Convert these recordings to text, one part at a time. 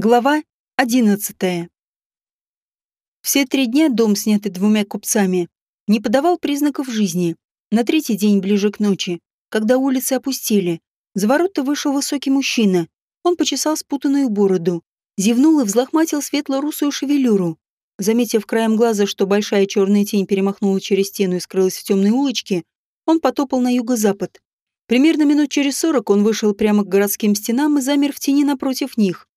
Глава одиннадцатая. Все три дня дом, снятый двумя купцами, не подавал признаков жизни. На третий день, ближе к ночи, когда улицы опустили, за ворота вышел высокий мужчина. Он почесал спутанную бороду, зевнул и взлохматил светло-русую шевелюру. Заметив краем глаза, что большая черная тень перемахнула через стену и скрылась в темной улочке, он потопал на юго-запад. Примерно минут через сорок он вышел прямо к городским стенам и замер в тени напротив них.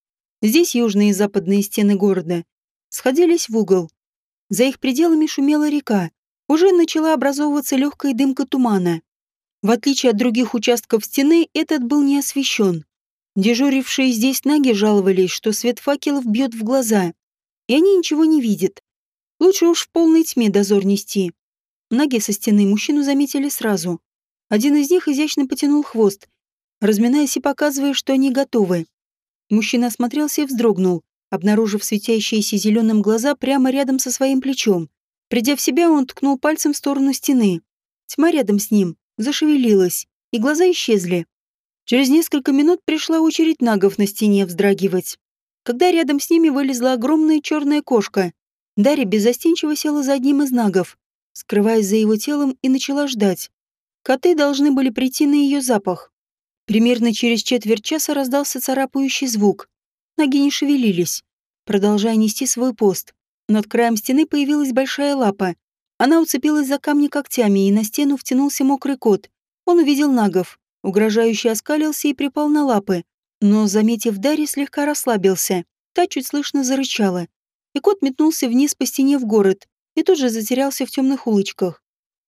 Здесь южные и западные стены города сходились в угол. За их пределами шумела река. Уже начала образовываться легкая дымка тумана. В отличие от других участков стены, этот был не освещен. Дежурившие здесь наги жаловались, что свет факелов бьет в глаза, и они ничего не видят. Лучше уж в полной тьме дозор нести. Наги со стены мужчину заметили сразу. Один из них изящно потянул хвост, разминаясь и показывая, что они готовы. Мужчина осмотрелся и вздрогнул, обнаружив светящиеся зеленым глаза прямо рядом со своим плечом. Придя в себя, он ткнул пальцем в сторону стены. Тьма рядом с ним зашевелилась, и глаза исчезли. Через несколько минут пришла очередь нагов на стене вздрагивать. Когда рядом с ними вылезла огромная черная кошка, Дарья беззастенчиво села за одним из нагов, скрываясь за его телом, и начала ждать. Коты должны были прийти на ее запах. Примерно через четверть часа раздался царапающий звук. Ноги не шевелились, продолжая нести свой пост. Над краем стены появилась большая лапа. Она уцепилась за камни когтями, и на стену втянулся мокрый кот. Он увидел нагов, угрожающе оскалился и припал на лапы. Но, заметив Дарьи, слегка расслабился. Та чуть слышно зарычала. И кот метнулся вниз по стене в город и тут же затерялся в темных улочках.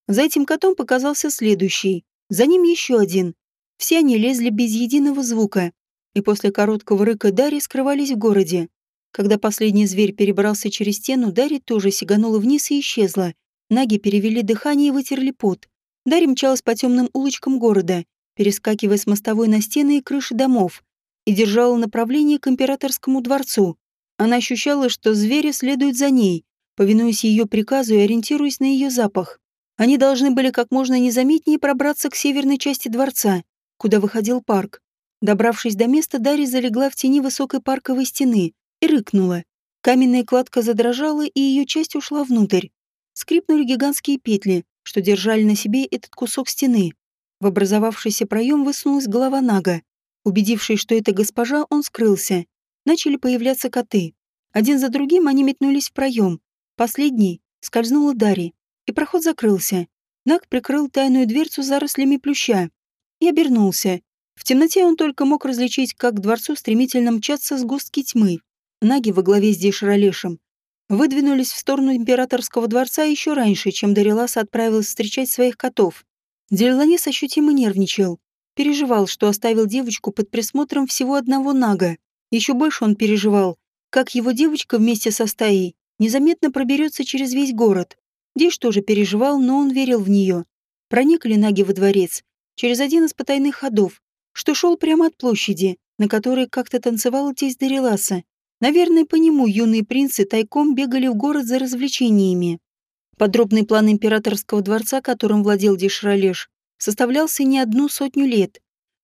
За этим котом показался следующий. За ним еще один. Все они лезли без единого звука, и после короткого рыка Дарьи скрывались в городе. Когда последний зверь перебрался через стену, Дарья тоже сиганула вниз и исчезла. Наги перевели дыхание и вытерли пот. Дарья мчалась по темным улочкам города, перескакивая с мостовой на стены и крыши домов, и держала направление к императорскому дворцу. Она ощущала, что звери следуют за ней, повинуясь ее приказу и ориентируясь на ее запах. Они должны были как можно незаметнее пробраться к северной части дворца, куда выходил парк. Добравшись до места, Дарья залегла в тени высокой парковой стены и рыкнула. Каменная кладка задрожала, и ее часть ушла внутрь. Скрипнули гигантские петли, что держали на себе этот кусок стены. В образовавшийся проем высунулась голова Нага. Убедившись, что это госпожа, он скрылся. Начали появляться коты. Один за другим они метнулись в проем. Последний скользнула Дарья, и проход закрылся. Наг прикрыл тайную дверцу зарослями плюща, и обернулся. В темноте он только мог различить, как к дворцу стремительно мчатся сгустки тьмы. Наги во главе с Дейшаролешем выдвинулись в сторону императорского дворца еще раньше, чем Дариласа отправилась встречать своих котов. Деланис ощутимо нервничал. Переживал, что оставил девочку под присмотром всего одного Нага. Еще больше он переживал, как его девочка вместе со стаей незаметно проберется через весь город. Диш тоже переживал, но он верил в нее. Проникли Наги во дворец через один из потайных ходов, что шел прямо от площади, на которой как-то танцевала тесть Дариласа. Наверное, по нему юные принцы тайком бегали в город за развлечениями. Подробный план императорского дворца, которым владел Диш-Ролеш, составлялся не одну сотню лет.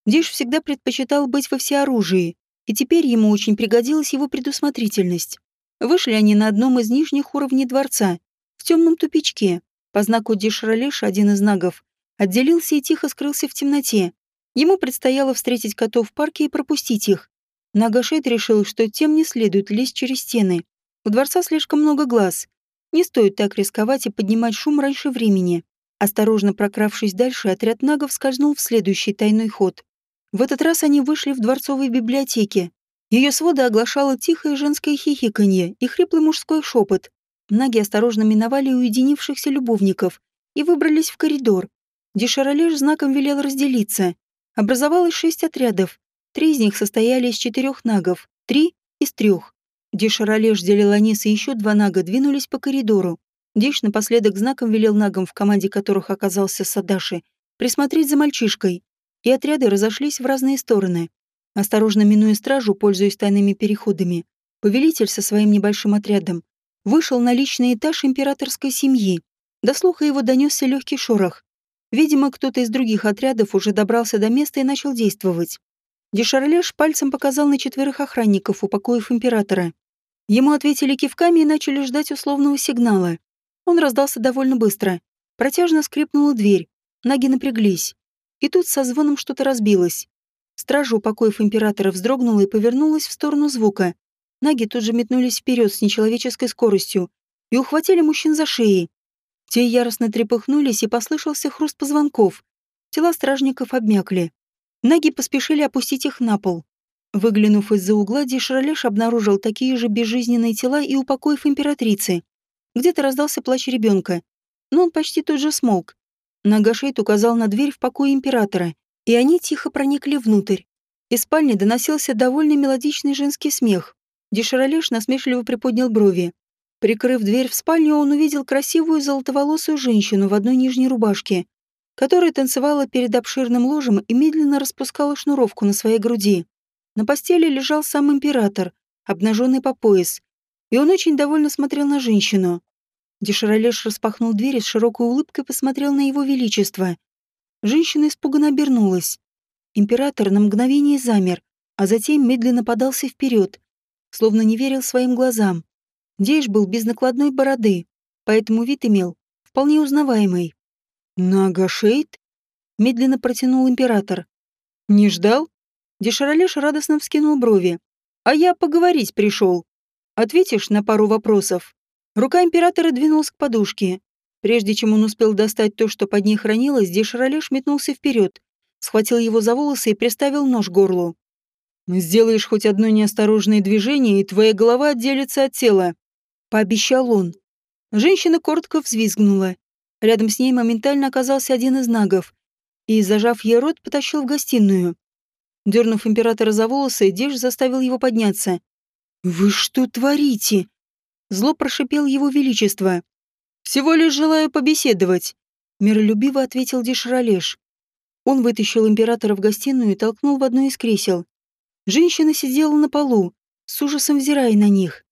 Диш всегда предпочитал быть во всеоружии, и теперь ему очень пригодилась его предусмотрительность. Вышли они на одном из нижних уровней дворца, в темном тупичке. По знаку Диш-Ролеша один из нагов отделился и тихо скрылся в темноте. Ему предстояло встретить котов в парке и пропустить их. Нагашет решил, что тем не следует лезть через стены. У дворца слишком много глаз. Не стоит так рисковать и поднимать шум раньше времени. Осторожно прокравшись дальше, отряд нагов скользнул в следующий тайной ход. В этот раз они вышли в дворцовой библиотеке. Ее своды оглашало тихое женское хихиканье и хриплый мужской шепот. Наги осторожно миновали уединившихся любовников и выбрались в коридор, Дешаролеш знаком велел разделиться. Образовалось шесть отрядов. Три из них состояли из четырех нагов, три — из трех. Дешаролеш, Делеланис и еще два нага двинулись по коридору. Диш напоследок знаком велел нагам, в команде которых оказался Садаши, присмотреть за мальчишкой. И отряды разошлись в разные стороны. Осторожно минуя стражу, пользуясь тайными переходами, повелитель со своим небольшим отрядом вышел на личный этаж императорской семьи. До слуха его донесся легкий шорох. Видимо, кто-то из других отрядов уже добрался до места и начал действовать. Дешарлеш пальцем показал на четверых охранников, упокоив императора. Ему ответили кивками и начали ждать условного сигнала. Он раздался довольно быстро. Протяжно скрипнула дверь. Ноги напряглись. И тут со звоном что-то разбилось. Стража, упокоив императора, вздрогнула и повернулась в сторону звука. Ноги тут же метнулись вперед с нечеловеческой скоростью и ухватили мужчин за шеи. Те яростно трепыхнулись, и послышался хруст позвонков. Тела стражников обмякли. Ноги поспешили опустить их на пол. Выглянув из-за угла, Дишралеш обнаружил такие же безжизненные тела и упокоив императрицы. Где-то раздался плач ребенка, но он почти тут же смолк. Нагашейт указал на дверь в покое императора, и они тихо проникли внутрь. Из спальни доносился довольно мелодичный женский смех. Деширалеш насмешливо приподнял брови. Прикрыв дверь в спальню, он увидел красивую золотоволосую женщину в одной нижней рубашке, которая танцевала перед обширным ложем и медленно распускала шнуровку на своей груди. На постели лежал сам император, обнаженный по пояс, и он очень довольно смотрел на женщину. Деширалеш распахнул дверь и с широкой улыбкой посмотрел на его величество. Женщина испуганно обернулась. Император на мгновение замер, а затем медленно подался вперед, словно не верил своим глазам. Дейш был без накладной бороды, поэтому вид имел вполне узнаваемый. «Нагашейт?» — медленно протянул император. «Не ждал?» Деширалеш радостно вскинул брови. «А я поговорить пришел. Ответишь на пару вопросов?» Рука императора двинулась к подушке. Прежде чем он успел достать то, что под ней хранилось, Деширалеш метнулся вперед, схватил его за волосы и приставил нож к горлу. «Сделаешь хоть одно неосторожное движение, и твоя голова отделится от тела», — пообещал он. Женщина коротко взвизгнула. Рядом с ней моментально оказался один из нагов и, зажав ей рот, потащил в гостиную. Дернув императора за волосы, Деж заставил его подняться. «Вы что творите?» Зло прошипел его величество. «Всего лишь желаю побеседовать», — миролюбиво ответил Дешралеш. Он вытащил императора в гостиную и толкнул в одно из кресел. Женщина сидела на полу, с ужасом взирая на них.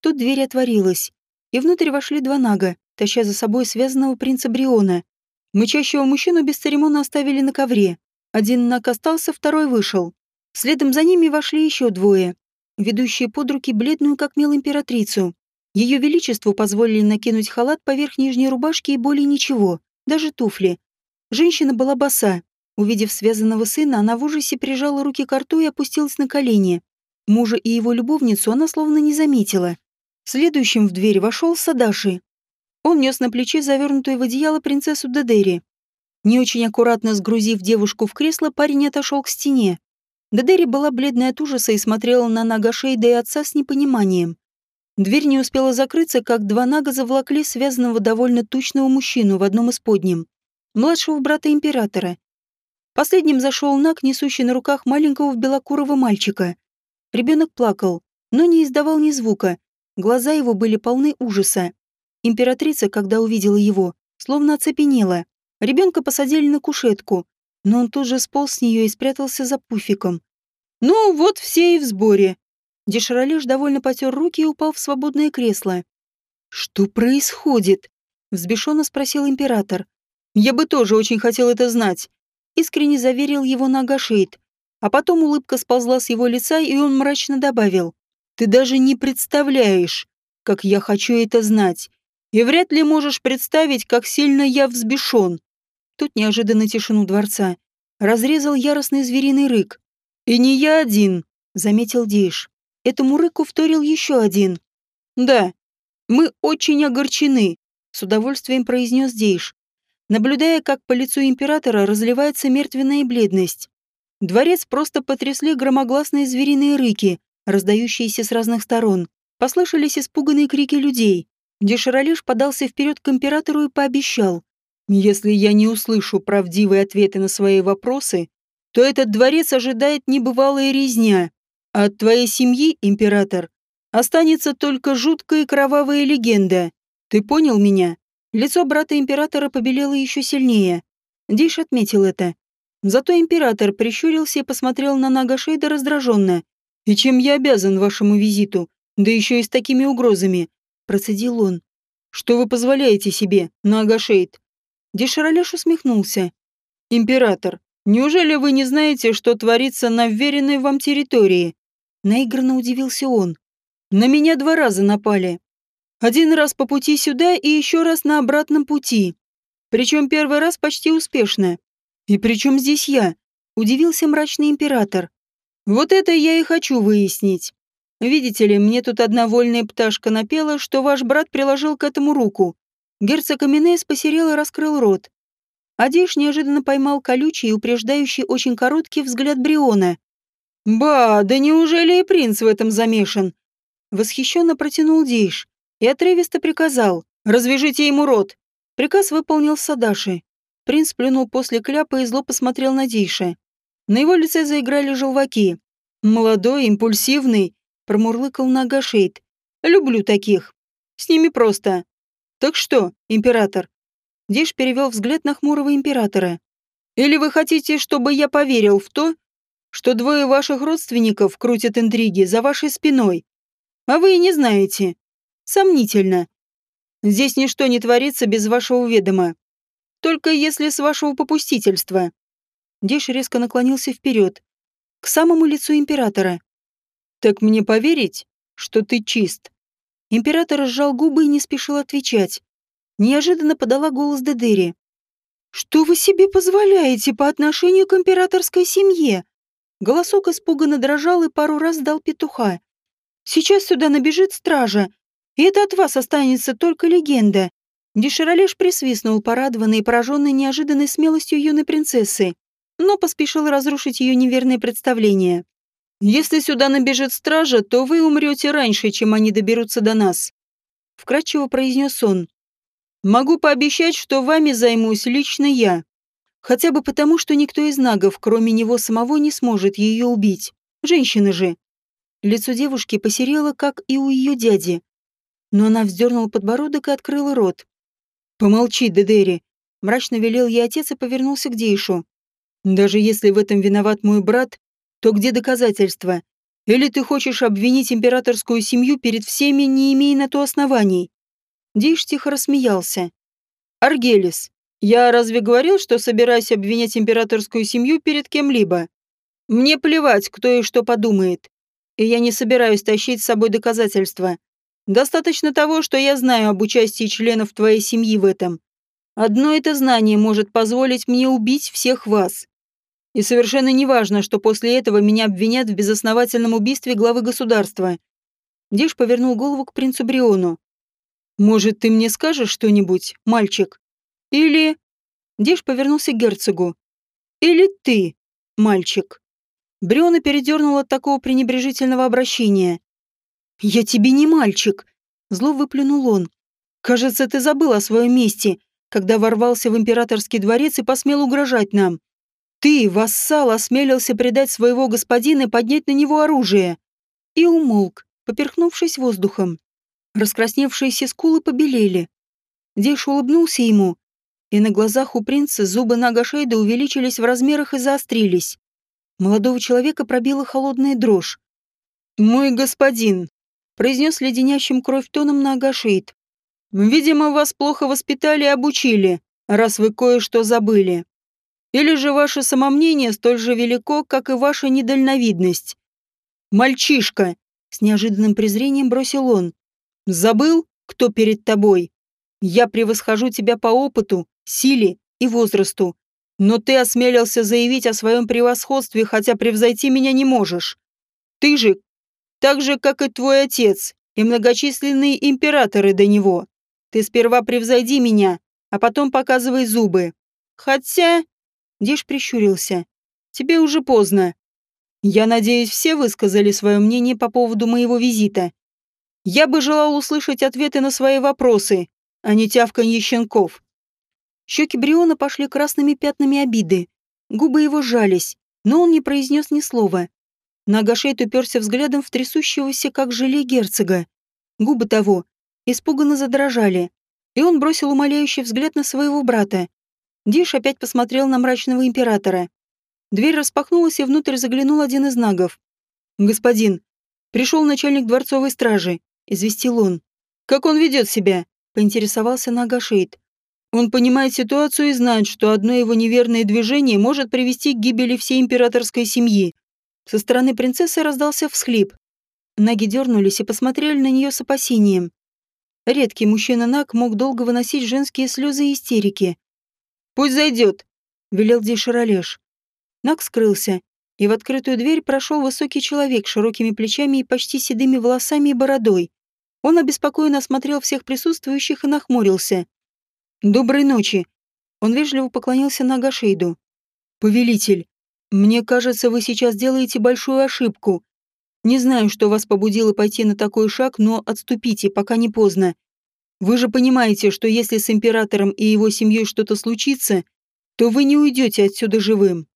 Тут дверь отворилась, и внутрь вошли два нага, таща за собой связанного принца Бриона. Мычащего мужчину без церемона оставили на ковре. Один наг остался, второй вышел. Следом за ними вошли еще двое, ведущие под руки бледную как мел императрицу. Ее величеству позволили накинуть халат поверх нижней рубашки и более ничего, даже туфли. Женщина была боса. Увидев связанного сына, она в ужасе прижала руки к рту и опустилась на колени. Мужа и его любовницу она словно не заметила. Следующим в дверь вошел Садаши. Он нес на плече завернутую в одеяло принцессу Дедери. Не очень аккуратно сгрузив девушку в кресло, парень отошел к стене. Дедери была бледная от ужаса и смотрела на Нагашейда и отца с непониманием. Дверь не успела закрыться, как два нага завлакли связанного довольно тучного мужчину в одном из подним, младшего брата императора. Последним зашел наг, несущий на руках маленького белокурого мальчика. Ребенок плакал, но не издавал ни звука. Глаза его были полны ужаса. Императрица, когда увидела его, словно оцепенела. Ребенка посадили на кушетку, но он тут же сполз с нее и спрятался за пуфиком. «Ну, вот все и в сборе». Деширалеш довольно потер руки и упал в свободное кресло. «Что происходит?» — взбешенно спросил император. «Я бы тоже очень хотел это знать», — искренне заверил его Нагашейд. А потом улыбка сползла с его лица, и он мрачно добавил. «Ты даже не представляешь, как я хочу это знать, и вряд ли можешь представить, как сильно я взбешен. Тут неожиданно тишину дворца разрезал яростный звериный рык. «И не я один», — заметил Дейш. Этому рыку вторил еще один. «Да, мы очень огорчены», — с удовольствием произнес Дейш, наблюдая, как по лицу императора разливается мертвенная бледность. Дворец просто потрясли громогласные звериные рыки, раздающиеся с разных сторон. Послышались испуганные крики людей. Деширалиш подался вперед к императору и пообещал. Если я не услышу правдивые ответы на свои вопросы, то этот дворец ожидает небывалая резня. А от твоей семьи, император, останется только жуткая кровавая легенда. Ты понял меня? Лицо брата императора побелело еще сильнее. Диш отметил это. Зато император прищурился и посмотрел на Нагашейда раздраженно. «И чем я обязан вашему визиту? Да еще и с такими угрозами!» Процедил он. «Что вы позволяете себе, Нагашейд? Деширалеш усмехнулся. «Император, Неужели вы не знаете, что творится на вверенной вам территории?» Наигранно удивился он. «На меня два раза напали. Один раз по пути сюда и еще раз на обратном пути. Причем первый раз почти успешно. И причем здесь я?» Удивился мрачный император. «Вот это я и хочу выяснить. Видите ли, мне тут одна вольная пташка напела, что ваш брат приложил к этому руку. Герцог Аминес посерел и раскрыл рот. Адиш неожиданно поймал колючий и упреждающий очень короткий взгляд Бриона. «Ба, да неужели и принц в этом замешан?» Восхищенно протянул Дейш и отрывисто приказал «Развяжите ему рот». Приказ выполнил Садаши. Принц плюнул после кляпа и зло посмотрел на Дейша. На его лице заиграли желваки. «Молодой, импульсивный», — промурлыкал Нагашейд. «Люблю таких. С ними просто. Так что, император, Диш перевел взгляд на хмурого императора. «Или вы хотите, чтобы я поверил в то, что двое ваших родственников крутят интриги за вашей спиной? А вы и не знаете. Сомнительно. Здесь ничто не творится без вашего ведома. Только если с вашего попустительства». Диш резко наклонился вперед, к самому лицу императора. «Так мне поверить, что ты чист?» Император сжал губы и не спешил отвечать. Неожиданно подала голос Дедери. «Что вы себе позволяете по отношению к императорской семье?» Голосок испуганно дрожал и пару раз дал петуха. «Сейчас сюда набежит стража, и это от вас останется только легенда». Деширалеш присвистнул, порадованный и пораженный неожиданной смелостью юной принцессы, но поспешил разрушить ее неверное представление. «Если сюда набежит стража, то вы умрете раньше, чем они доберутся до нас», — вкратчиво произнес он. Могу пообещать, что вами займусь лично я. Хотя бы потому, что никто из нагов, кроме него самого, не сможет ее убить. Женщина же. Лицо девушки посерело, как и у ее дяди. Но она вздернула подбородок и открыла рот. «Помолчи, Дедери», — мрачно велел ей отец и повернулся к Дейшу. «Даже если в этом виноват мой брат, то где доказательства? Или ты хочешь обвинить императорскую семью перед всеми, не имея на то оснований?» Диш тихо рассмеялся. «Аргелис, я разве говорил, что собираюсь обвинять императорскую семью перед кем-либо? Мне плевать, кто и что подумает. И я не собираюсь тащить с собой доказательства. Достаточно того, что я знаю об участии членов твоей семьи в этом. Одно это знание может позволить мне убить всех вас. И совершенно неважно, что после этого меня обвинят в безосновательном убийстве главы государства». Диш повернул голову к принцу Бриону. «Может, ты мне скажешь что-нибудь, мальчик? Или...» Деш повернулся к герцогу. «Или ты, мальчик?» Бриона передернула от такого пренебрежительного обращения. «Я тебе не мальчик!» Зло выплюнул он. «Кажется, ты забыл о своем месте, когда ворвался в императорский дворец и посмел угрожать нам. Ты, вассал, осмелился предать своего господина и поднять на него оружие!» И умолк, поперхнувшись воздухом. Раскрасневшиеся скулы побелели. Дейш улыбнулся ему, и на глазах у принца зубы Нагашейда увеличились в размерах и заострились. Молодого человека пробила холодная дрожь. «Мой господин», — произнес леденящим кровь тоном Нагашейд, «видимо, вас плохо воспитали и обучили, раз вы кое-что забыли. Или же ваше самомнение столь же велико, как и ваша недальновидность. Мальчишка!» — с неожиданным презрением бросил он. Забыл, кто перед тобой? Я превосхожу тебя по опыту, силе и возрасту. Но ты осмелился заявить о своем превосходстве, хотя превзойти меня не можешь. Ты же, так же, как и твой отец, и многочисленные императоры до него. Ты сперва превзойди меня, а потом показывай зубы. Хотя...» Деш прищурился. «Тебе уже поздно. Я надеюсь, все высказали свое мнение по поводу моего визита. Я бы желал услышать ответы на свои вопросы, а не тявканье щенков. Щеки Бриона пошли красными пятнами обиды. Губы его сжались, но он не произнес ни слова. Нагашейт уперся взглядом в трясущегося, как желе герцога. Губы того испуганно задрожали, и он бросил умоляющий взгляд на своего брата. Диш опять посмотрел на мрачного императора. Дверь распахнулась, и внутрь заглянул один из нагов. «Господин, пришел начальник дворцовой стражи известил он. «Как он ведет себя?» — поинтересовался Нагашейд. Он понимает ситуацию и знает, что одно его неверное движение может привести к гибели всей императорской семьи. Со стороны принцессы раздался всхлип. Наги дернулись и посмотрели на нее с опасением. Редкий мужчина Наг мог долго выносить женские слезы и истерики. «Пусть зайдет», — велел Деширалеш. Наг скрылся, и в открытую дверь прошел высокий человек с широкими плечами и почти седыми волосами и бородой. Он обеспокоенно осмотрел всех присутствующих и нахмурился. «Доброй ночи!» Он вежливо поклонился Нагашейду. «Повелитель, мне кажется, вы сейчас делаете большую ошибку. Не знаю, что вас побудило пойти на такой шаг, но отступите, пока не поздно. Вы же понимаете, что если с императором и его семьей что-то случится, то вы не уйдете отсюда живым».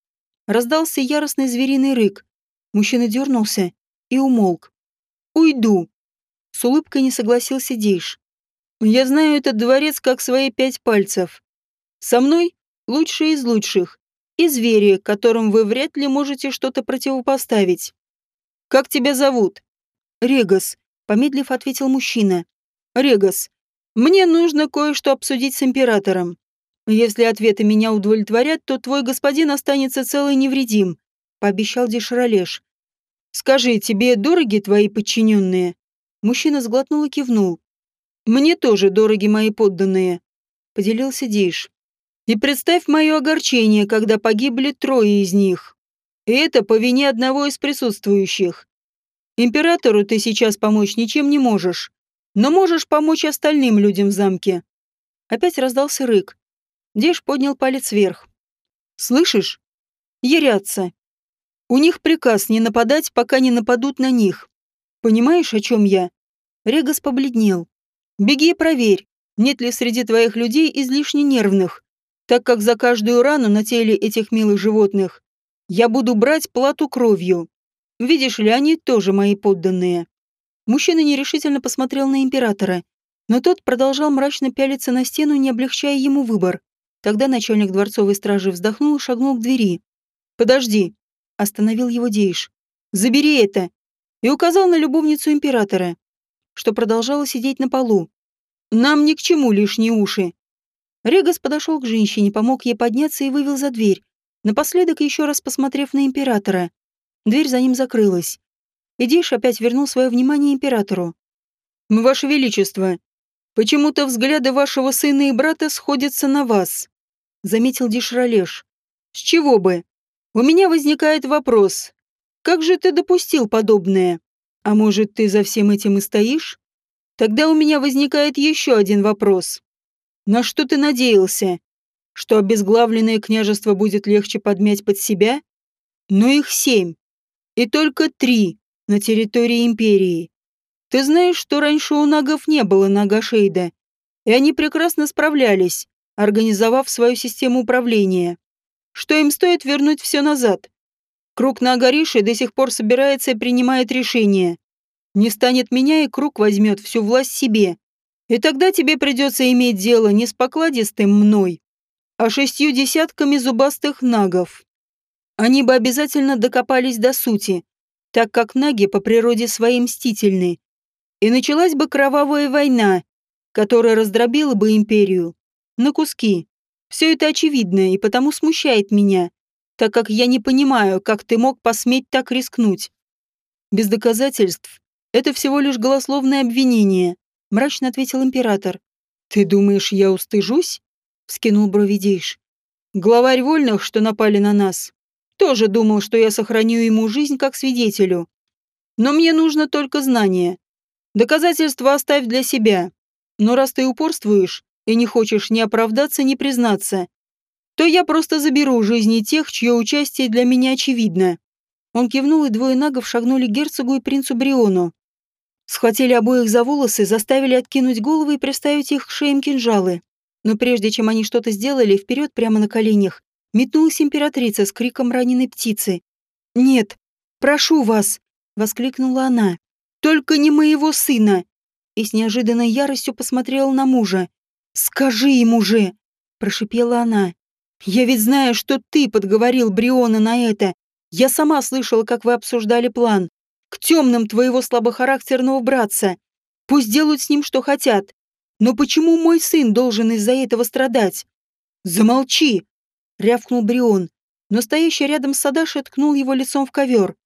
Раздался яростный звериный рык. Мужчина дернулся и умолк. «Уйду!» С улыбкой не согласился Дейш. Я знаю этот дворец как свои пять пальцев. Со мной лучшие из лучших. И звери, которым вы вряд ли можете что-то противопоставить. Как тебя зовут? Регас, помедлив ответил мужчина. Регас, мне нужно кое-что обсудить с императором. Если ответы меня удовлетворят, то твой господин останется цел и невредим, пообещал Деширалеш. Скажи, тебе дороги твои подчиненные? Мужчина сглотнул и кивнул. Мне тоже дороги мои подданные, поделился Дейш. И представь мое огорчение, когда погибли трое из них. И это по вине одного из присутствующих. Императору ты сейчас помочь ничем не можешь, но можешь помочь остальным людям в замке. Опять раздался рык. Деш поднял палец вверх. Слышишь? Ярятся. У них приказ не нападать, пока не нападут на них. Понимаешь, о чем я? Регас побледнел. Беги и проверь, нет ли среди твоих людей излишне нервных, так как за каждую рану на теле этих милых животных я буду брать плату кровью. Видишь ли, они тоже мои подданные». Мужчина нерешительно посмотрел на императора, но тот продолжал мрачно пялиться на стену, не облегчая ему выбор. Тогда начальник дворцовой стражи вздохнул и шагнул к двери. «Подожди», — остановил его Дейш. «Забери это!» и указал на любовницу императора что продолжала сидеть на полу. «Нам ни к чему лишние уши». Регас подошел к женщине, помог ей подняться и вывел за дверь, напоследок еще раз посмотрев на императора. Дверь за ним закрылась. Идиш опять вернул свое внимание императору. «Ваше Величество, почему-то взгляды вашего сына и брата сходятся на вас», — заметил Дишралеш. «С чего бы? У меня возникает вопрос. Как же ты допустил подобное?» А может, ты за всем этим и стоишь? Тогда у меня возникает еще один вопрос. На что ты надеялся? Что обезглавленное княжество будет легче подмять под себя? Но их семь. И только три на территории империи. Ты знаешь, что раньше у нагов не было Нагашейда, и они прекрасно справлялись, организовав свою систему управления. Что им стоит вернуть все назад? Круг на Агариши до сих пор собирается и принимает решение. Не станет меня, и круг возьмет всю власть себе. И тогда тебе придется иметь дело не с покладистым мной, а шестью десятками зубастых нагов. Они бы обязательно докопались до сути, так как наги по природе своей мстительны. И началась бы кровавая война, которая раздробила бы империю на куски. Все это очевидно и потому смущает меня так как я не понимаю, как ты мог посметь так рискнуть. Без доказательств это всего лишь голословное обвинение, мрачно ответил император. Ты думаешь, я устыжусь? вскинул брови. Главарь вольных, что напали на нас, тоже думал, что я сохраню ему жизнь как свидетелю. Но мне нужно только знание. Доказательства оставь для себя. Но раз ты упорствуешь и не хочешь ни оправдаться, ни признаться, то я просто заберу жизни тех, чье участие для меня очевидно». Он кивнул, и двое нагов шагнули герцогу и принцу Бриону. Схватили обоих за волосы, заставили откинуть головы и приставить их к шеям кинжалы. Но прежде чем они что-то сделали, вперед прямо на коленях, метнулась императрица с криком раненой птицы. «Нет, прошу вас!» — воскликнула она. «Только не моего сына!» И с неожиданной яростью посмотрела на мужа. «Скажи ему же!» — прошипела она. Я ведь знаю, что ты подговорил Бриона на это. Я сама слышала, как вы обсуждали план. К темным твоего слабохарактерного братца. Пусть делают с ним, что хотят. Но почему мой сын должен из-за этого страдать? Замолчи! Рявкнул Брион, но стоящий рядом с Садашей ткнул его лицом в ковер.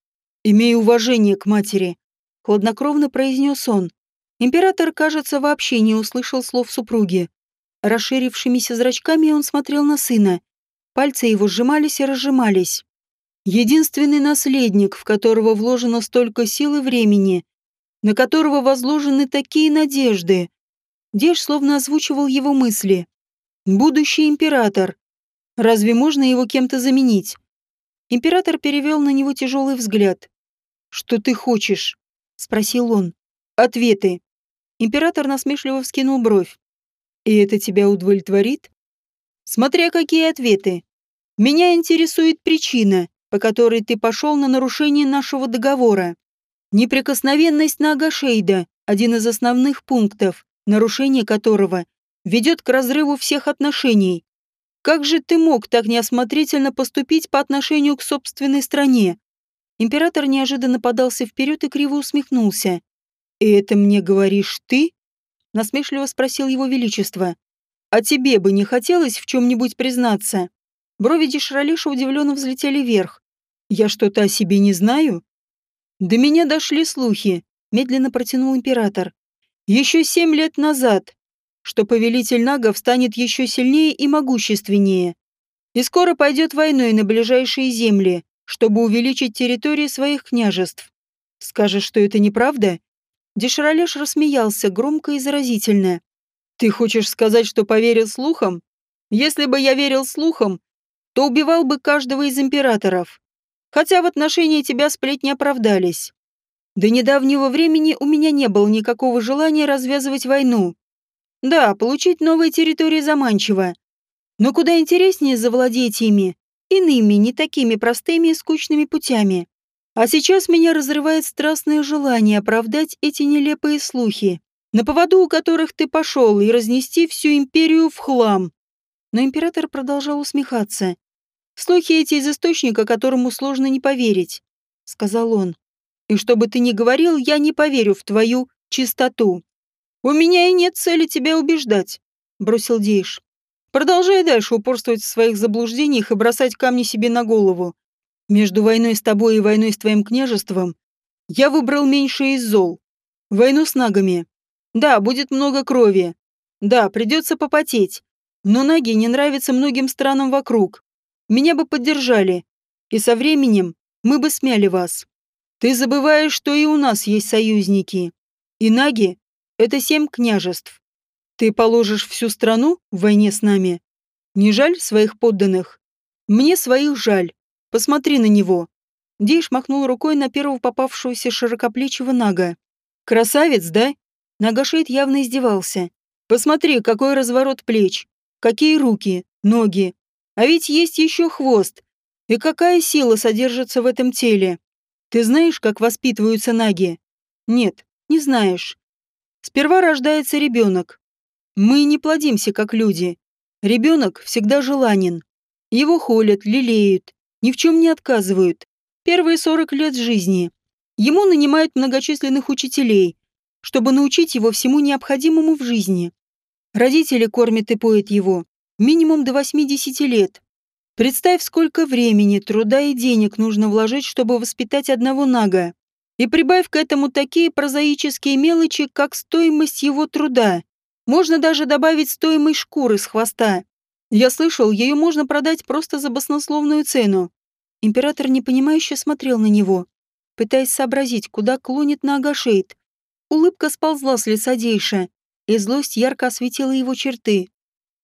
«Имей уважение к матери», — хладнокровно произнес он. Император, кажется, вообще не услышал слов супруги. Расширившимися зрачками он смотрел на сына. Пальцы его сжимались и разжимались. Единственный наследник, в которого вложено столько сил и времени, на которого возложены такие надежды. Деж словно озвучивал его мысли. Будущий император. Разве можно его кем-то заменить? Император перевел на него тяжелый взгляд. «Что ты хочешь?» — спросил он. «Ответы». Император насмешливо вскинул бровь. «И это тебя удовлетворит?» «Смотря какие ответы. Меня интересует причина, по которой ты пошел на нарушение нашего договора. Неприкосновенность Нага Шейда – один из основных пунктов, нарушение которого ведет к разрыву всех отношений. Как же ты мог так неосмотрительно поступить по отношению к собственной стране? Император неожиданно подался вперед и криво усмехнулся. «И это мне говоришь ты?» — насмешливо спросил его величество. «А тебе бы не хотелось в чем-нибудь признаться?» Брови Дешралиша удивленно взлетели вверх. «Я что-то о себе не знаю?» «До меня дошли слухи», — медленно протянул император. «Еще семь лет назад, что повелитель нагов станет еще сильнее и могущественнее, и скоро пойдет войной на ближайшие земли, чтобы увеличить территории своих княжеств. Скажешь, что это неправда?» Деширалеш рассмеялся громко и заразительно. «Ты хочешь сказать, что поверил слухам? Если бы я верил слухам, то убивал бы каждого из императоров. Хотя в отношении тебя сплетни оправдались. До недавнего времени у меня не было никакого желания развязывать войну. Да, получить новые территории заманчиво. Но куда интереснее завладеть ими, иными, не такими простыми и скучными путями. А сейчас меня разрывает страстное желание оправдать эти нелепые слухи, на поводу у которых ты пошел, и разнести всю империю в хлам. Но император продолжал усмехаться. «Слухи эти из источника, которому сложно не поверить», — сказал он. «И что бы ты ни говорил, я не поверю в твою чистоту». «У меня и нет цели тебя убеждать», — бросил Дейш. «Продолжай дальше упорствовать в своих заблуждениях и бросать камни себе на голову. Между войной с тобой и войной с твоим княжеством я выбрал меньшее из зол. Войну с нагами. Да, будет много крови. Да, придется попотеть. Но наги не нравятся многим странам вокруг. Меня бы поддержали. И со временем мы бы смяли вас. Ты забываешь, что и у нас есть союзники. И наги — это семь княжеств. Ты положишь всю страну в войне с нами? Не жаль своих подданных? Мне своих жаль. Посмотри на него». Дейш махнул рукой на первого попавшегося широкоплечего Нага. «Красавец, да?» Нагашейд явно издевался. «Посмотри, какой разворот плеч, какие руки, ноги. А ведь есть еще хвост. И какая сила содержится в этом теле? Ты знаешь, как воспитываются наги? Нет, не знаешь. Сперва рождается ребенок. Мы не плодимся, как люди. Ребенок всегда желанен. Его холят, лелеют, ни в чем не отказывают. Первые 40 лет жизни. Ему нанимают многочисленных учителей, чтобы научить его всему необходимому в жизни. Родители кормят и поят его минимум до 80 лет. Представь, сколько времени, труда и денег нужно вложить, чтобы воспитать одного нага. И прибавь к этому такие прозаические мелочи, как стоимость его труда. Можно даже добавить стоимость шкуры с хвоста. Я слышал, ее можно продать просто за баснословную цену. Император непонимающе смотрел на него, пытаясь сообразить, куда клонит на Агашейд. Улыбка сползла с лица Дейша, и злость ярко осветила его черты.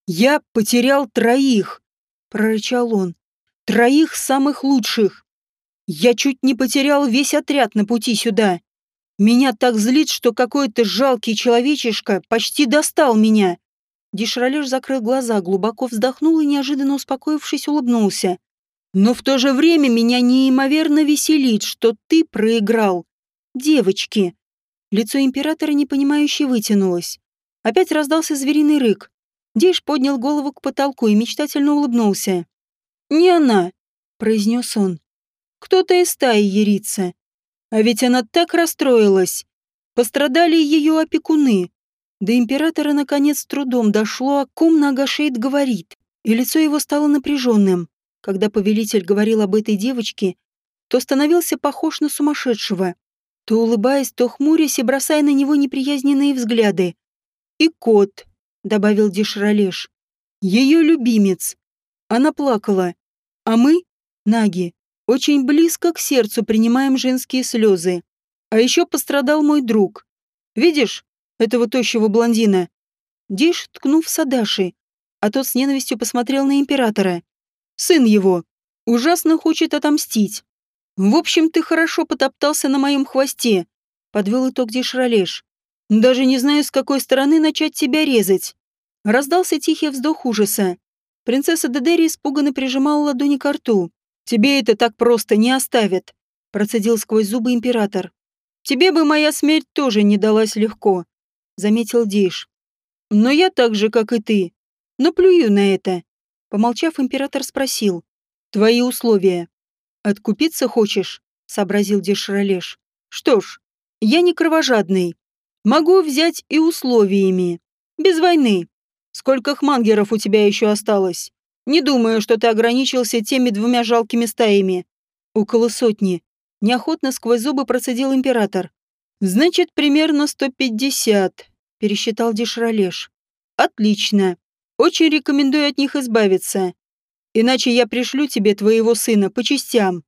«Я потерял троих!» — прорычал он. «Троих самых лучших! Я чуть не потерял весь отряд на пути сюда. Меня так злит, что какой-то жалкий человечишка почти достал меня. Дишралеш закрыл глаза, глубоко вздохнул и, неожиданно успокоившись, улыбнулся. «Но в то же время меня неимоверно веселит, что ты проиграл. Девочки!» Лицо императора непонимающе вытянулось. Опять раздался звериный рык. Дейш поднял голову к потолку и мечтательно улыбнулся. «Не она», — произнес он. «Кто-то из стаи ерится. А ведь она так расстроилась. Пострадали ее опекуны. До императора наконец трудом дошло, о ком Нагашейд говорит, и лицо его стало напряженным. Когда повелитель говорил об этой девочке, то становился похож на сумасшедшего, то улыбаясь, то хмурясь и бросая на него неприязненные взгляды. «И кот», — добавил Дешралеш, — «ее любимец». Она плакала, а мы, наги, очень близко к сердцу принимаем женские слезы. А еще пострадал мой друг. Видишь этого тощего блондина?» Диш ткнув Садаши, а тот с ненавистью посмотрел на императора. «Сын его. Ужасно хочет отомстить. В общем, ты хорошо потоптался на моем хвосте», — подвел итог Дишралеш. «Даже не знаю, с какой стороны начать тебя резать». Раздался тихий вздох ужаса. Принцесса Дедери испуганно прижимала ладони к рту. «Тебе это так просто не оставят», — процедил сквозь зубы император. «Тебе бы моя смерть тоже не далась легко», — заметил Дейш. «Но я так же, как и ты. Но плюю на это». Помолчав, император спросил. «Твои условия». «Откупиться хочешь?» — сообразил Дешралеш. «Что ж, я не кровожадный. Могу взять и условиями. Без войны. Сколько хмангеров у тебя еще осталось? Не думаю, что ты ограничился теми двумя жалкими стаями. Около сотни. Неохотно сквозь зубы процедил император. Значит, примерно 150, пересчитал Дешралеш. Отлично. Очень рекомендую от них избавиться. Иначе я пришлю тебе твоего сына по частям.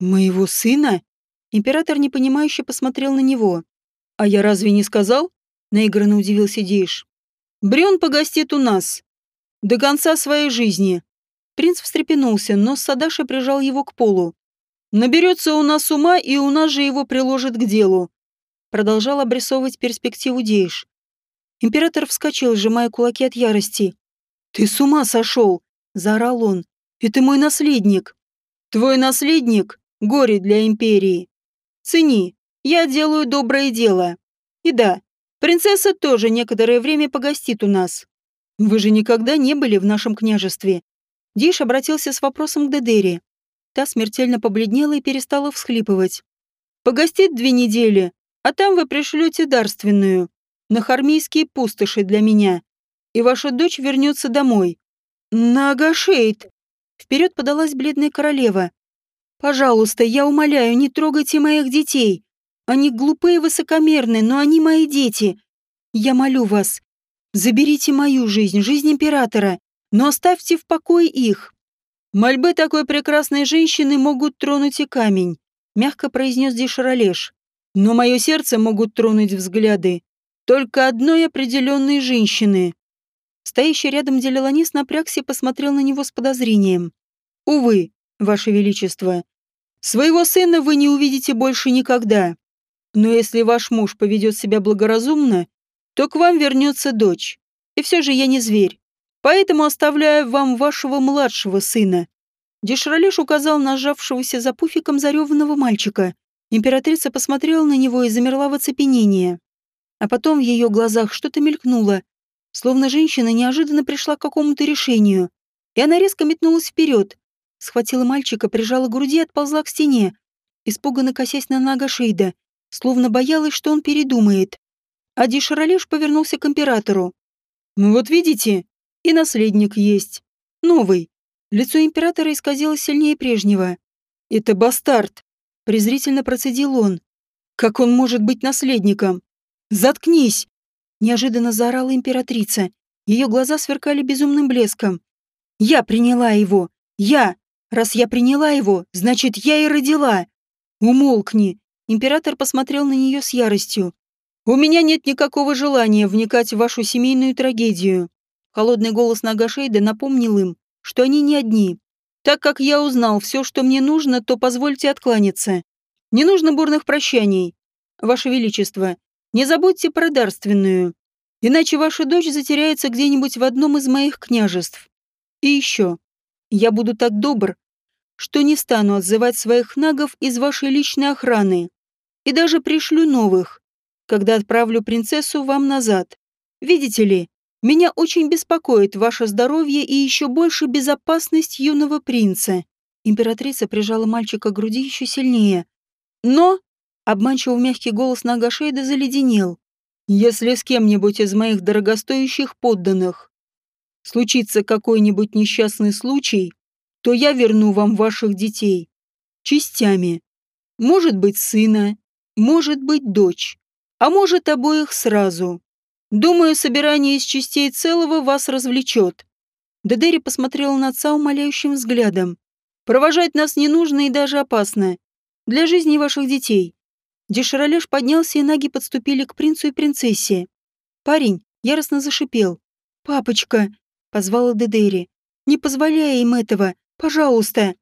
Моего сына? Император непонимающе посмотрел на него. А я разве не сказал? Наигранно удивился Дейш. Брюн погостит у нас. До конца своей жизни. Принц встрепенулся, но Садаши прижал его к полу. Наберется у нас ума, и у нас же его приложит к делу. Продолжал обрисовывать перспективу Дейш. Император вскочил, сжимая кулаки от ярости. «Ты с ума сошел!» – заорал он. «Это мой наследник!» «Твой наследник – горе для империи. Цени, я делаю доброе дело. И да, принцесса тоже некоторое время погостит у нас. Вы же никогда не были в нашем княжестве. Диш обратился с вопросом к Дедере. Та смертельно побледнела и перестала всхлипывать. Погостит две недели, а там вы пришлете дарственную, на хармийские пустоши для меня, и ваша дочь вернется домой. На Агашейд. Вперед подалась бледная королева. Пожалуйста, я умоляю, не трогайте моих детей. Они глупые и высокомерные, но они мои дети. Я молю вас, Заберите мою жизнь, жизнь императора, но оставьте в покое их. Мольбы такой прекрасной женщины могут тронуть и камень, мягко произнес Деширалеш. Но мое сердце могут тронуть взгляды только одной определенной женщины. Стоящий рядом Делеланис напрягся и посмотрел на него с подозрением. «Увы, Ваше Величество, своего сына вы не увидите больше никогда. Но если ваш муж поведет себя благоразумно, то к вам вернется дочь. И все же я не зверь. Поэтому оставляю вам вашего младшего сына». Дешралеш указал на сжавшегося за пуфиком зареванного мальчика. Императрица посмотрела на него и замерла в оцепенении. А потом в ее глазах что-то мелькнуло, словно женщина неожиданно пришла к какому-то решению. И она резко метнулась вперед, схватила мальчика, прижала к груди и отползла к стене, испуганно косясь на нога Шейда, словно боялась, что он передумает. А Дишаралеш повернулся к императору. «Ну вот видите, и наследник есть. Новый». Лицо императора исказилось сильнее прежнего. «Это бастард», — презрительно процедил он. «Как он может быть наследником? Заткнись!» Неожиданно заорала императрица. Ее глаза сверкали безумным блеском. «Я приняла его! Я! Раз я приняла его, значит, я и родила!» «Умолкни!» Император посмотрел на нее с яростью. «У меня нет никакого желания вникать в вашу семейную трагедию». Холодный голос Нагашейда напомнил им, что они не одни. «Так как я узнал все, что мне нужно, то позвольте откланяться. Не нужно бурных прощаний. Ваше Величество, не забудьте про дарственную, иначе ваша дочь затеряется где-нибудь в одном из моих княжеств. И еще, я буду так добр, что не стану отзывать своих нагов из вашей личной охраны и даже пришлю новых когда отправлю принцессу вам назад. Видите ли, меня очень беспокоит ваше здоровье и еще больше безопасность юного принца». Императрица прижала мальчика к груди еще сильнее. «Но...» — обманчиво мягкий голос Нагашейда заледенел. Если с кем-нибудь из моих дорогостоящих подданных случится какой-нибудь несчастный случай, то я верну вам ваших детей. Частями. Может быть, сына, может быть, дочь, а может, обоих сразу. Думаю, собирание из частей целого вас развлечет. Дедери посмотрела на отца умоляющим взглядом. Провожать нас не нужно и даже опасно. Для жизни ваших детей. Деширалеш поднялся, и ноги подступили к принцу и принцессе. Парень яростно зашипел. «Папочка!» — позвала Дедери. «Не позволяй им этого! Пожалуйста!»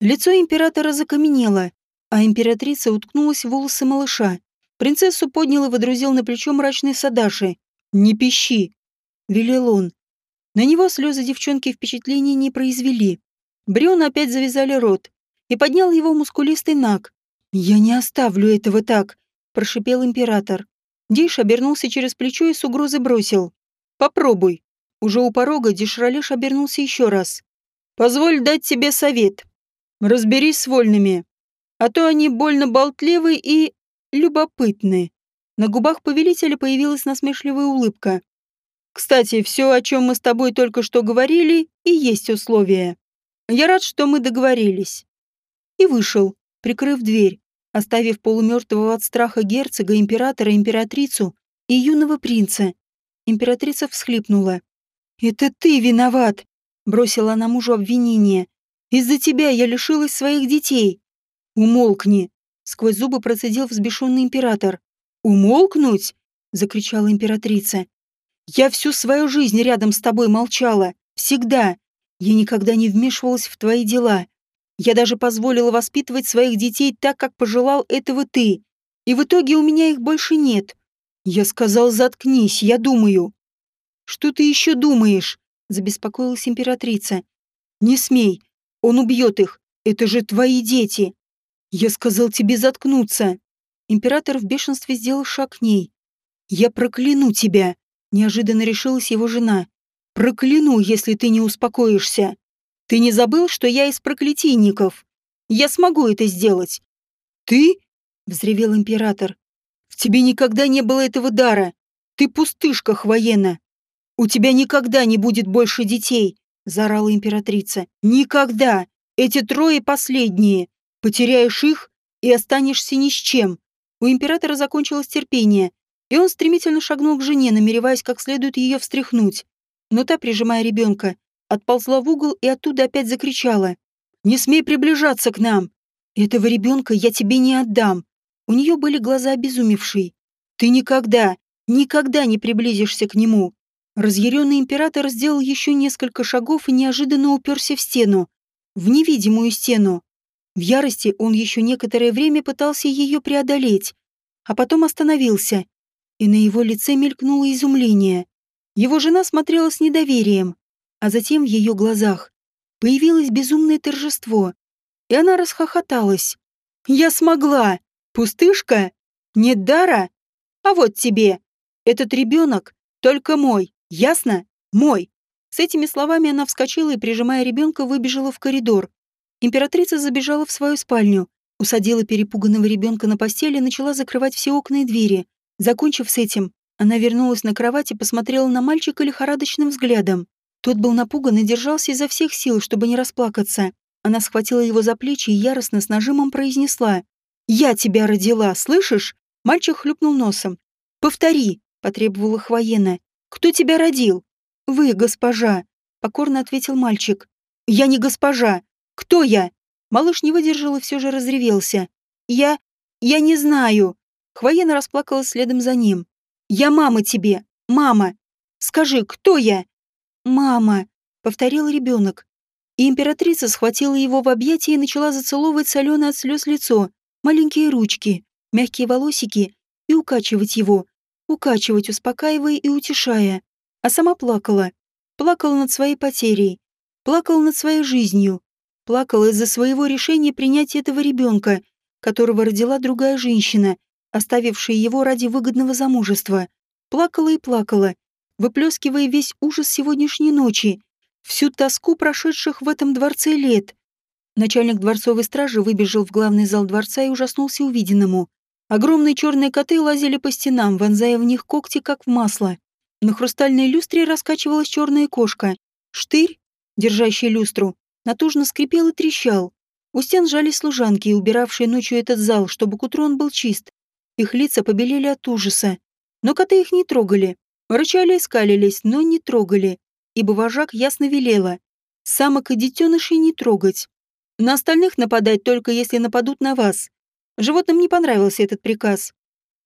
Лицо императора закаменело, а императрица уткнулась в волосы малыша. Принцессу поднял и водрузил на плечо мрачный Садаши. «Не пищи!» — велел он. На него слезы девчонки впечатления не произвели. Брион опять завязали рот и поднял его мускулистый наг. «Я не оставлю этого так», — прошипел император. Диш обернулся через плечо и с угрозой бросил. «Попробуй». Уже у порога Дишралеш обернулся еще раз. «Позволь дать тебе совет. Разберись с вольными, а то они больно болтливы и любопытны». На губах повелителя появилась насмешливая улыбка. «Кстати, все, о чем мы с тобой только что говорили, и есть условия. Я рад, что мы договорились». И вышел, прикрыв дверь, оставив полумертвого от страха герцога, императора, императрицу и юного принца. Императрица всхлипнула. «Это ты виноват!» — бросила она мужу обвинение. «Из-за тебя я лишилась своих детей!» «Умолкни!» — сквозь зубы процедил взбешенный император. «Умолкнуть?» — закричала императрица. «Я всю свою жизнь рядом с тобой молчала. Всегда. Я никогда не вмешивалась в твои дела. Я даже позволила воспитывать своих детей так, как пожелал этого ты. И в итоге у меня их больше нет. Я сказал, заткнись, я думаю. Что ты еще думаешь? Забеспокоилась императрица. Не смей. Он убьет их. Это же твои дети. Я сказал тебе заткнуться. Император в бешенстве сделал шаг к ней. Я прокляну тебя. Неожиданно решилась его жена. Прокляну, если ты не успокоишься. Ты не забыл, что я из проклятийников? Я смогу это сделать. Ты? Взревел император. В тебе никогда не было этого дара. Ты пустышка, Хвоена. У тебя никогда не будет больше детей, заорала императрица. Никогда. Эти трое последние. Потеряешь их и останешься ни с чем. У императора закончилось терпение, и он стремительно шагнул к жене, намереваясь как следует ее встряхнуть. Но та, прижимая ребенка, отползла в угол и оттуда опять закричала. «Не смей приближаться к нам! Этого ребенка я тебе не отдам!» У нее были глаза обезумевшие. «Ты никогда, никогда не приблизишься к нему!» Разъяренный император сделал еще несколько шагов и неожиданно уперся в стену. В невидимую стену. В ярости он еще некоторое время пытался ее преодолеть, а потом остановился, и на его лице мелькнуло изумление. Его жена смотрела с недоверием а затем в ее глазах появилось безумное торжество, и она расхохоталась. «Я смогла! Пустышка? Нет дара? А вот тебе! Этот ребенок только мой, ясно? Мой!» С этими словами она вскочила и, прижимая ребенка, выбежала в коридор. Императрица забежала в свою спальню, усадила перепуганного ребенка на постель и начала закрывать все окна и двери. Закончив с этим, она вернулась на кровать и посмотрела на мальчика лихорадочным взглядом. Тот был напуган и держался изо всех сил, чтобы не расплакаться. Она схватила его за плечи и яростно с нажимом произнесла. «Я тебя родила, слышишь?» Мальчик хлюпнул носом. «Повтори», — потребовала Хвоена. «Кто тебя родил?» «Вы, госпожа», — покорно ответил мальчик. «Я не госпожа. Кто я?» Малыш не выдержал и все же разревелся. «Я... я не знаю». Хвоена расплакалась следом за ним. «Я мама тебе. Мама. Скажи, кто я?» «Мама!» — повторил ребенок. И императрица схватила его в объятия и начала зацеловывать соленое от слез лицо, маленькие ручки, мягкие волосики и укачивать его, укачивать, успокаивая и утешая. А сама плакала. Плакала над своей потерей, плакала над своей жизнью, плакала из-за своего решения принять этого ребенка, которого родила другая женщина, оставившая его ради выгодного замужества. Плакала и плакала, выплескивая весь ужас сегодняшней ночи, всю тоску прошедших в этом дворце лет. Начальник дворцовой стражи выбежал в главный зал дворца и ужаснулся увиденному. Огромные черные коты лазили по стенам, вонзая в них когти, как в масло. На хрустальной люстре раскачивалась черная кошка. Штырь, держащий люстру, натужно скрипел и трещал. У стен жались служанки, убиравшие ночью этот зал, чтобы к утру он был чист. Их лица побелели от ужаса. Но коты их не трогали. Рычали и скалились, но не трогали, ибо вожак ясно велела. Самок и детенышей не трогать. На остальных нападать только если нападут на вас. Животным не понравился этот приказ.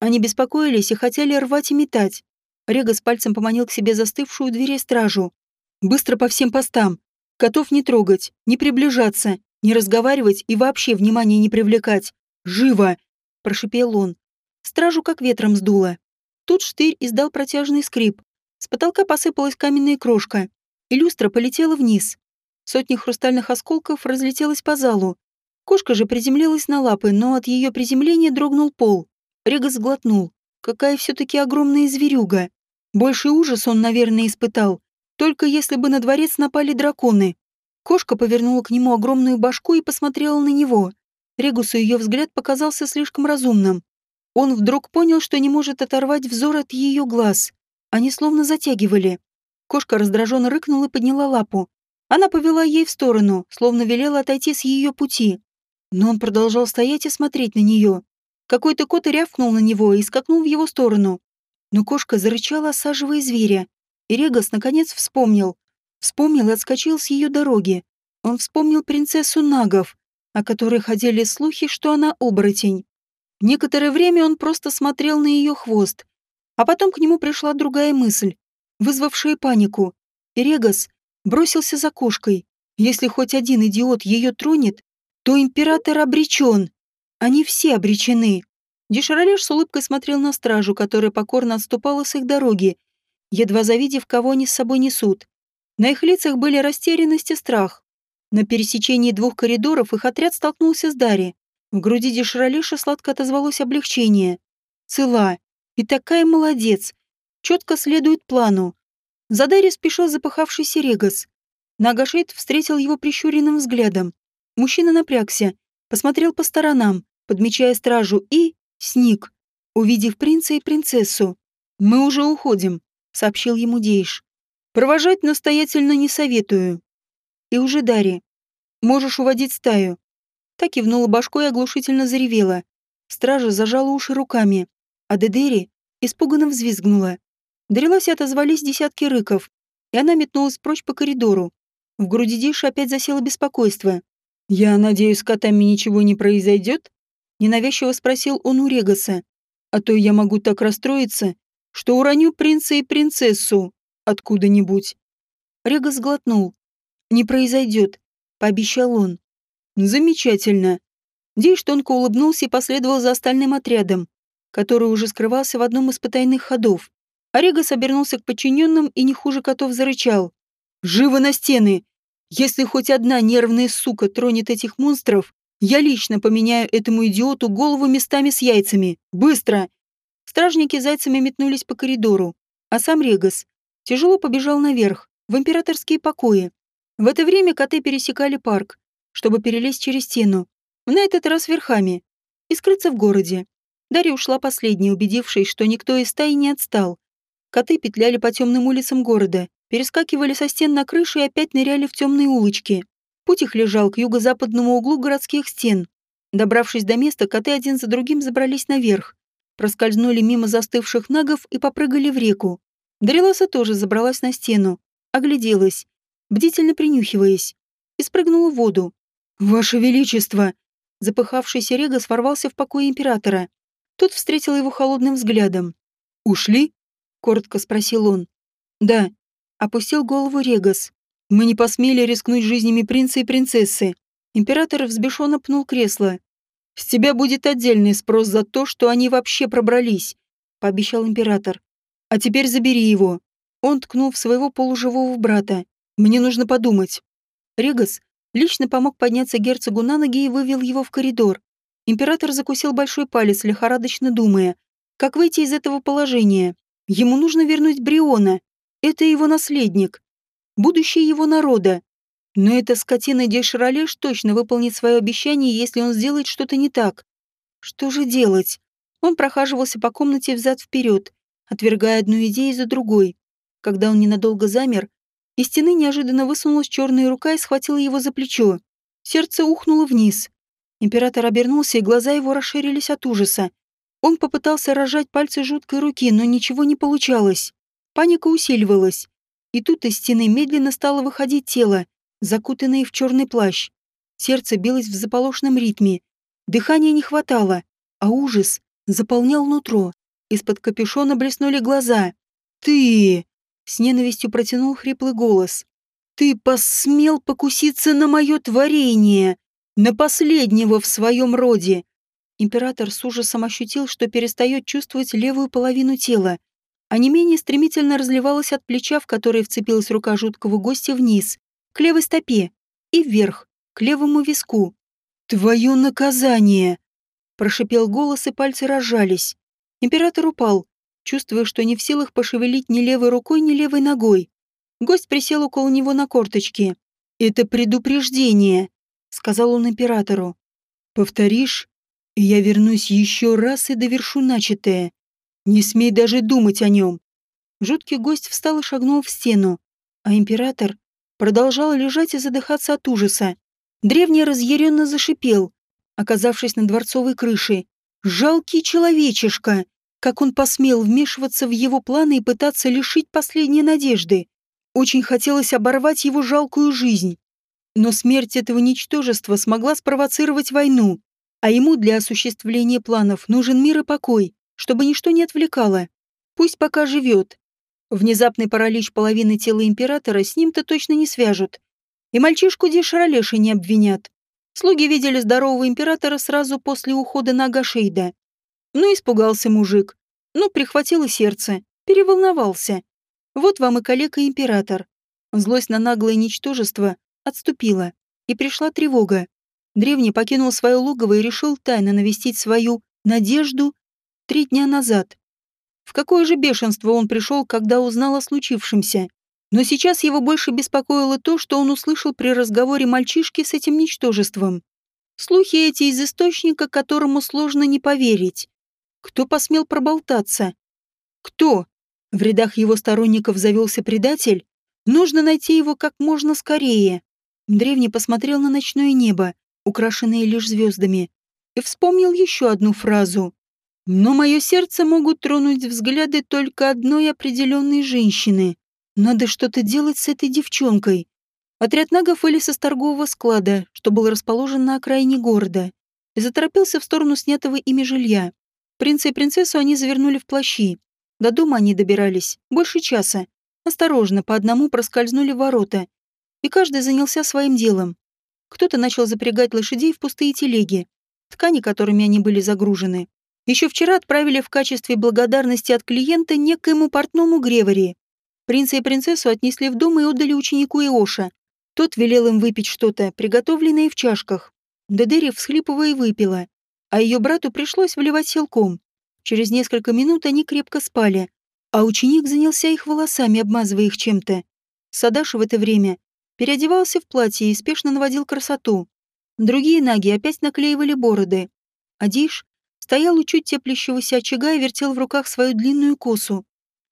Они беспокоились и хотели рвать и метать. Рега с пальцем поманил к себе застывшую двери стражу. «Быстро по всем постам. Котов не трогать, не приближаться, не разговаривать и вообще внимания не привлекать. Живо!» – прошипел он. Стражу как ветром сдуло. Тут штырь издал протяжный скрип. С потолка посыпалась каменная крошка, и люстра полетела вниз. Сотни хрустальных осколков разлетелась по залу. Кошка же приземлилась на лапы, но от ее приземления дрогнул пол. Рега сглотнул. Какая все-таки огромная зверюга. Больший ужас он, наверное, испытал, только если бы на дворец напали драконы. Кошка повернула к нему огромную башку и посмотрела на него. Регусу ее взгляд показался слишком разумным. Он вдруг понял, что не может оторвать взор от ее глаз. Они словно затягивали. Кошка раздраженно рыкнула и подняла лапу. Она повела ей в сторону, словно велела отойти с ее пути. Но он продолжал стоять и смотреть на нее. Какой-то кот рявкнул на него и скакнул в его сторону. Но кошка зарычала, осаживая зверя. И Регас наконец вспомнил. Вспомнил и отскочил с ее дороги. Он вспомнил принцессу Нагов, о которой ходили слухи, что она оборотень. Некоторое время он просто смотрел на ее хвост. А потом к нему пришла другая мысль, вызвавшая панику. И Регас бросился за кошкой. Если хоть один идиот ее тронет, то император обречен. Они все обречены. Деширалеш с улыбкой смотрел на стражу, которая покорно отступала с их дороги, едва завидев, кого они с собой несут. На их лицах были растерянность и страх. На пересечении двух коридоров их отряд столкнулся с Дари. В груди Деширалеша сладко отозвалось облегчение. Цела. И такая молодец. Четко следует плану. За Дарри спешил запыхавшийся Регас. Нагашейд встретил его прищуренным взглядом. Мужчина напрягся, посмотрел по сторонам, подмечая стражу, и сник, увидев принца и принцессу. «Мы уже уходим», — сообщил ему Дейш. «Провожать настоятельно не советую». «И уже Дарья. Можешь уводить стаю». Так кивнула башкой и оглушительно заревела. Стража зажала уши руками, а Дедери испуганно взвизгнула. До отозвались десятки рыков, и она метнулась прочь по коридору. В груди Диши опять засело беспокойство. «Я надеюсь, с котами ничего не произойдет?» Ненавязчиво спросил он у Регаса. «А то я могу так расстроиться, что уроню принца и принцессу откуда-нибудь». Регас глотнул. «Не произойдет», — пообещал он. «Замечательно». Дейш тонко улыбнулся и последовал за остальным отрядом, который уже скрывался в одном из потайных ходов. Орегас обернулся к подчиненным и не хуже котов зарычал. «Живо на стены! Если хоть одна нервная сука тронет этих монстров, я лично поменяю этому идиоту голову местами с яйцами. Быстро!» Стражники зайцами метнулись по коридору, а сам Регас тяжело побежал наверх, в императорские покои. В это время коты пересекали парк, чтобы перелезть через стену, на этот раз верхами, и скрыться в городе. Дарья ушла последней, убедившись, что никто из стаи не отстал. Коты петляли по темным улицам города, перескакивали со стен на крышу и опять ныряли в темные улочки. Путь их лежал к юго-западному углу городских стен. Добравшись до места, коты один за другим забрались наверх, проскользнули мимо застывших нагов и попрыгали в реку. Дариласа тоже забралась на стену, огляделась, бдительно принюхиваясь, и спрыгнула в воду. «Ваше Величество!» Запыхавшийся Рега сворвался в покой императора. Тот встретил его холодным взглядом. «Ушли?» — коротко спросил он. «Да», опустил голову Регас. Мы не посмели рискнуть жизнями принца и принцессы. Император взбешенно пнул кресло. «С тебя будет отдельный спрос за то, что они вообще пробрались», — пообещал император. «А теперь забери его». Он ткнул своего полуживого брата. «Мне нужно подумать». Регас лично помог подняться герцогу на ноги и вывел его в коридор. Император закусил большой палец, лихорадочно думая, как выйти из этого положения. Ему нужно вернуть Бриона, это его наследник, будущее его народа. Но эта скотина Деширалеш точно выполнит свое обещание, если он сделает что-то не так. Что же делать? Он прохаживался по комнате взад-вперед, отвергая одну идею за другой. Когда он ненадолго замер, из стены неожиданно высунулась черная рука и схватила его за плечо. Сердце ухнуло вниз. Император обернулся, и глаза его расширились от ужаса. Он попытался разжать пальцы жуткой руки, но ничего не получалось. Паника усиливалась. И тут из стены медленно стало выходить тело, закутанное в черный плащ. Сердце билось в заполошном ритме. Дыхания не хватало, а ужас заполнял нутро. Из-под капюшона блеснули глаза. «Ты!» — с ненавистью протянул хриплый голос. «Ты посмел покуситься на мое творение, на последнего в своем роде, Император с ужасом ощутил, что перестает чувствовать левую половину тела, а не менее стремительно разливалась от плеча, в которое вцепилась рука жуткого гостя вниз, к левой стопе и вверх, к левому виску. «Твое наказание!» Прошипел голос, и пальцы разжались. Император упал, чувствуя, что не в силах пошевелить ни левой рукой, ни левой ногой. Гость присел около него на корточки. «Это предупреждение», — сказал он императору. «Повторишь, я вернусь еще раз и довершу начатое. Не смей даже думать о нем. Жуткий гость встал и шагнул в стену, а император продолжал лежать и задыхаться от ужаса. Древний разъяренно зашипел, оказавшись на дворцовой крыше. Жалкий человечишка! Как он посмел вмешиваться в его планы и пытаться лишить последней надежды. Очень хотелось оборвать его жалкую жизнь. Но смерть этого ничтожества смогла спровоцировать войну, а ему для осуществления планов нужен мир и покой, чтобы ничто не отвлекало. Пусть пока живет. Внезапный паралич половины тела императора с ним-то точно не свяжут. И мальчишку Дешаролеши не обвинят. Слуги видели здорового императора сразу после ухода на Агашейда. Ну, испугался мужик. Ну, прихватило сердце. Переволновался. Вот вам и калека-император. Злость на наглое ничтожество отступила. И пришла тревога. Древний покинул свое логово и решил тайно навестить свою надежду три дня назад. В какое же бешенство он пришел, когда узнал о случившемся. Но сейчас его больше беспокоило то, что он услышал при разговоре мальчишки с этим ничтожеством. Слухи эти из источника, которому сложно не поверить. Кто посмел проболтаться? Кто? В рядах его сторонников завелся предатель? Нужно найти его как можно скорее. Древний посмотрел на ночное небо украшенные лишь звездами, и вспомнил еще одну фразу. «Но мое сердце могут тронуть взгляды только одной определенной женщины. Надо что-то делать с этой девчонкой». Отряд нагов вылез из торгового склада, что был расположен на окраине города, и заторопился в сторону снятого ими жилья. Принца и принцессу они завернули в плащи. До дома они добирались больше часа. Осторожно, по одному проскользнули ворота, и каждый занялся своим делом. Кто-то начал запрягать лошадей в пустые телеги, ткани которыми они были загружены. Еще вчера отправили в качестве благодарности от клиента некоему портному Гревари. Принца и принцессу отнесли в дом и отдали ученику Иоша. Тот велел им выпить что-то, приготовленное в чашках. Дедери всхлипывая выпила, а ее брату пришлось вливать селком. Через несколько минут они крепко спали, а ученик занялся их волосами, обмазывая их чем-то. Садаш в это время переодевался в платье и спешно наводил красоту. Другие наги опять наклеивали бороды. Адиш стоял у чуть теплящегося очага и вертел в руках свою длинную косу.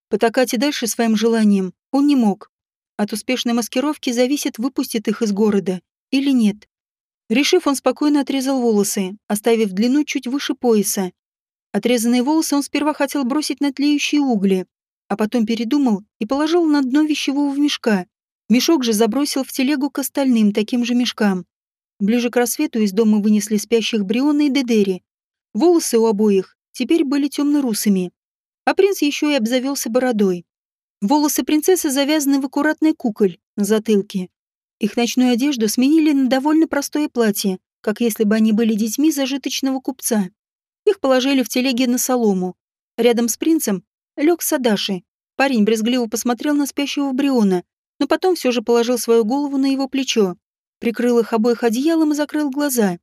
Потакать и дальше своим желанием он не мог. От успешной маскировки зависит, выпустит их из города или нет. Решив, он спокойно отрезал волосы, оставив длину чуть выше пояса. Отрезанные волосы он сперва хотел бросить на тлеющие угли, а потом передумал и положил на дно вещевого мешка. Мешок же забросил в телегу к остальным таким же мешкам. Ближе к рассвету из дома вынесли спящих Бриона и Дедери. Волосы у обоих теперь были темно-русыми, а принц еще и обзавелся бородой. Волосы принцессы завязаны в аккуратный куколь на затылке. Их ночную одежду сменили на довольно простое платье, как если бы они были детьми зажиточного купца. Их положили в телеге на солому. Рядом с принцем лег Садаши. Парень брезгливо посмотрел на спящего Бриона, но потом все же положил свою голову на его плечо, прикрыл их обоих одеялом и закрыл глаза.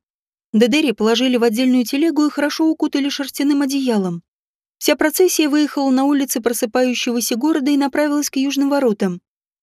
Дедери положили в отдельную телегу и хорошо укутали шерстяным одеялом. Вся процессия выехала на улицы просыпающегося города и направилась к южным воротам.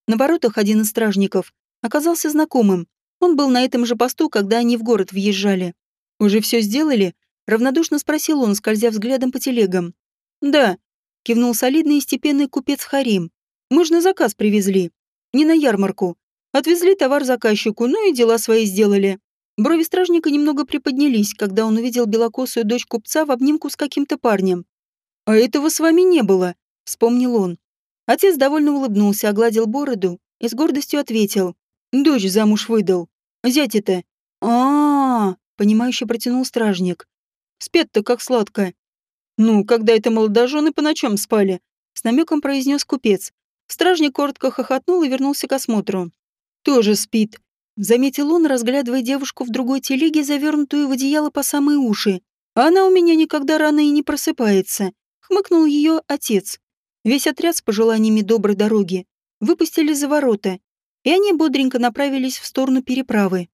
На воротах один из стражников оказался знакомым. Он был на этом же посту, когда они в город въезжали. «Уже все сделали?» Равнодушно спросил он, скользя взглядом по телегам. «Да», — кивнул солидный и степенный купец Харим. «Мы ж на заказ привезли. Не на ярмарку. Отвезли товар заказчику, ну и дела свои сделали». Брови стражника немного приподнялись, когда он увидел белокосую дочь купца в обнимку с каким-то парнем. «А этого с вами не было», — вспомнил он. Отец довольно улыбнулся, огладил бороду и с гордостью ответил. «Дочь замуж выдал. Зять это». «А-а-а», — понимающе протянул стражник. Спят-то как сладко. Ну, когда это молодожены по ночам спали, с намеком произнес купец. Стражник коротко хохотнул и вернулся к осмотру. Тоже спит. Заметил он, разглядывая девушку в другой телеге, завернутую в одеяло по самые уши. А она у меня никогда рано и не просыпается. Хмыкнул ее отец. Весь отряд с пожеланиями доброй дороги выпустили за ворота, и они бодренько направились в сторону переправы.